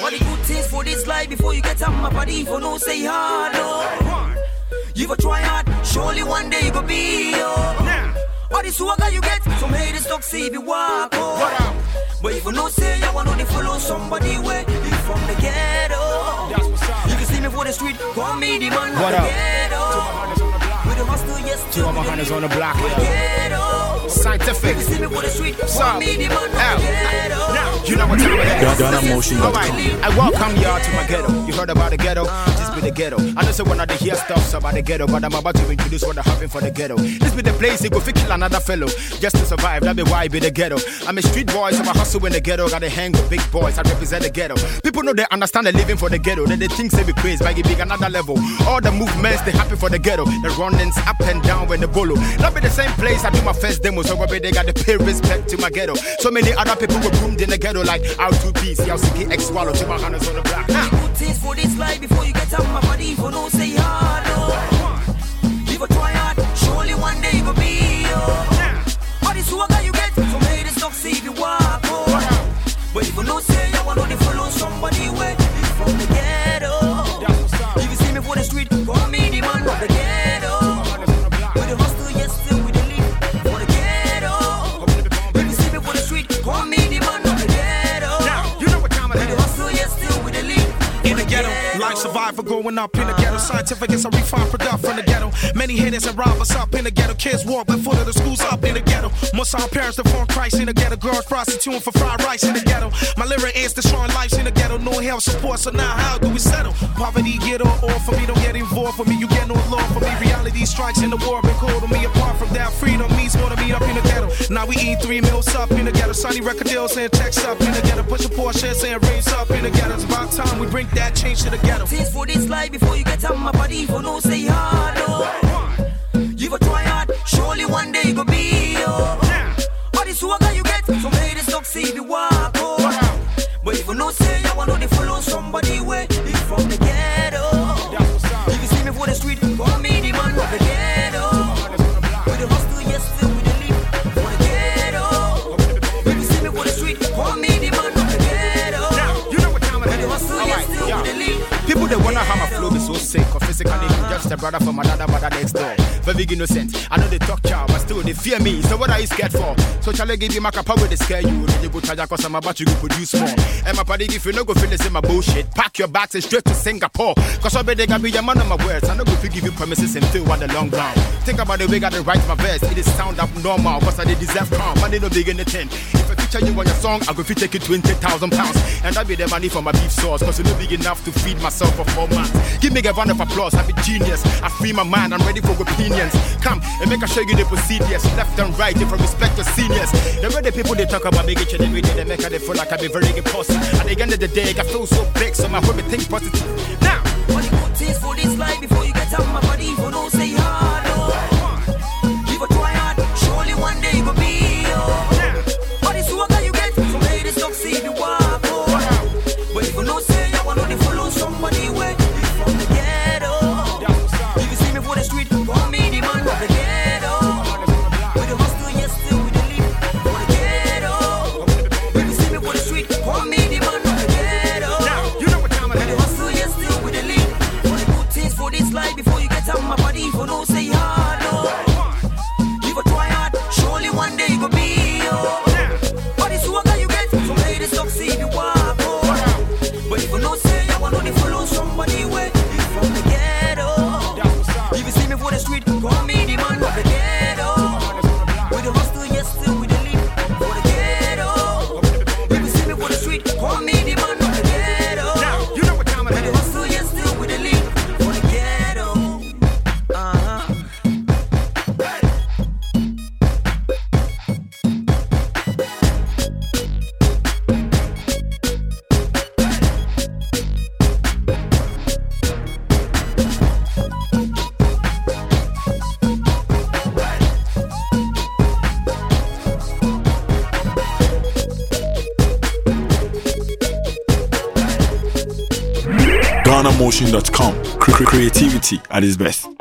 What the good things for this life before you get on my body for no say hard, no. You ever try hard, surely one day you go be, oh. yo. All the swagger you get, some haters talk see you walk, oh. But if you no say, I want to follow somebody where you from the ghetto. If you can see me for the street, call me the man what the ghetto. With the hustle, yes, Two of my hunters on the block. ghetto. Scientific. If you see me for the street, What's call up? me the man of Out. You know what time it is. GhanaMotion.com. Alright, I welcome y'all to my ghetto. You heard about the ghetto? Uh-huh. This be the ghetto. I know say one of the hear stuff about the ghetto, but I'm about to introduce what happened for the ghetto. This be the place you go fi kill another fellow just to survive. That be why I be the ghetto. I'm a street boy, so I hustle in the ghetto. Got to hang with big boys. I represent the ghetto. People know they understand the living for the ghetto. Then they think say we crazy, but it big another level. All the movements they happy for the ghetto. The runnings up and down when the bolo. That be the same place I do my first demo. Where they got to pay respect to my ghetto. So many other people were groomed in the ghetto like R2P, CLCK, X Swallow, to my hunters on the block. Now. Good things for this life before you get on my body for no say hard, no. If you try hard, surely one day you go be, yo. All the swagger you get, some survivor growing up in the ghetto. Scientific is a refined product from the ghetto. Many haters and robbers up in the ghetto. Kids walk before the schools up in the ghetto. Most our parents deform Christ in the ghetto. Girls prostituting for fried rice in the ghetto. My lyric is destroying lives in the ghetto. No help support, so now how do we settle? Poverty get on off for me, don't get involved for me. You get no law me. Strikes in the war been to me. Apart from that, freedom means more to me up in the ghetto. Now we eat three meals up in the ghetto. Sunny record deals saying checks up in the ghetto. Push a Porsche saying raise up in the ghetto. It's about time we bring that change to the ghetto. Things for this life before you get on my body for no say hard, no. You ever try hard, surely one day you go be, yo. All the swagger you get, some haters talk see if you walk, oh. But if you no say, I want to follow somebody where you from the so sick or physically I'm just a brother from another mother next door. Very innocent. I know they talk chow, but still they fear me. So what are you scared for? So shall I give you my capa with the scare you? Then you go charge cause I'm about to go produce more. And my party if you no go finish in my bullshit, pack your bags and straight to Singapore. Cause I bet they got be your man on my words. I know go give you promises and feel on the long run. Think about the way I write my verse. It is sound up normal, cause I did deserve calm. Money no big tent. If I feature you on your song, I go fit take you 20,000 pounds. And that be the money for my beef sauce, cause it no big enough to feed myself for four months. Give me a round of applause, I'm a genius. I free my mind, I'm ready for opinions. Come and make I show you the procedures, left and right, if I respect your seniors. The way the people they talk about me, get you every day, they make they feel like I be very impulsive. At the end of the day, I feel so big, so my it think positive. Now, All the good things for this life no say, I for the street, call me GhanaMotion.com. Creativity at its best.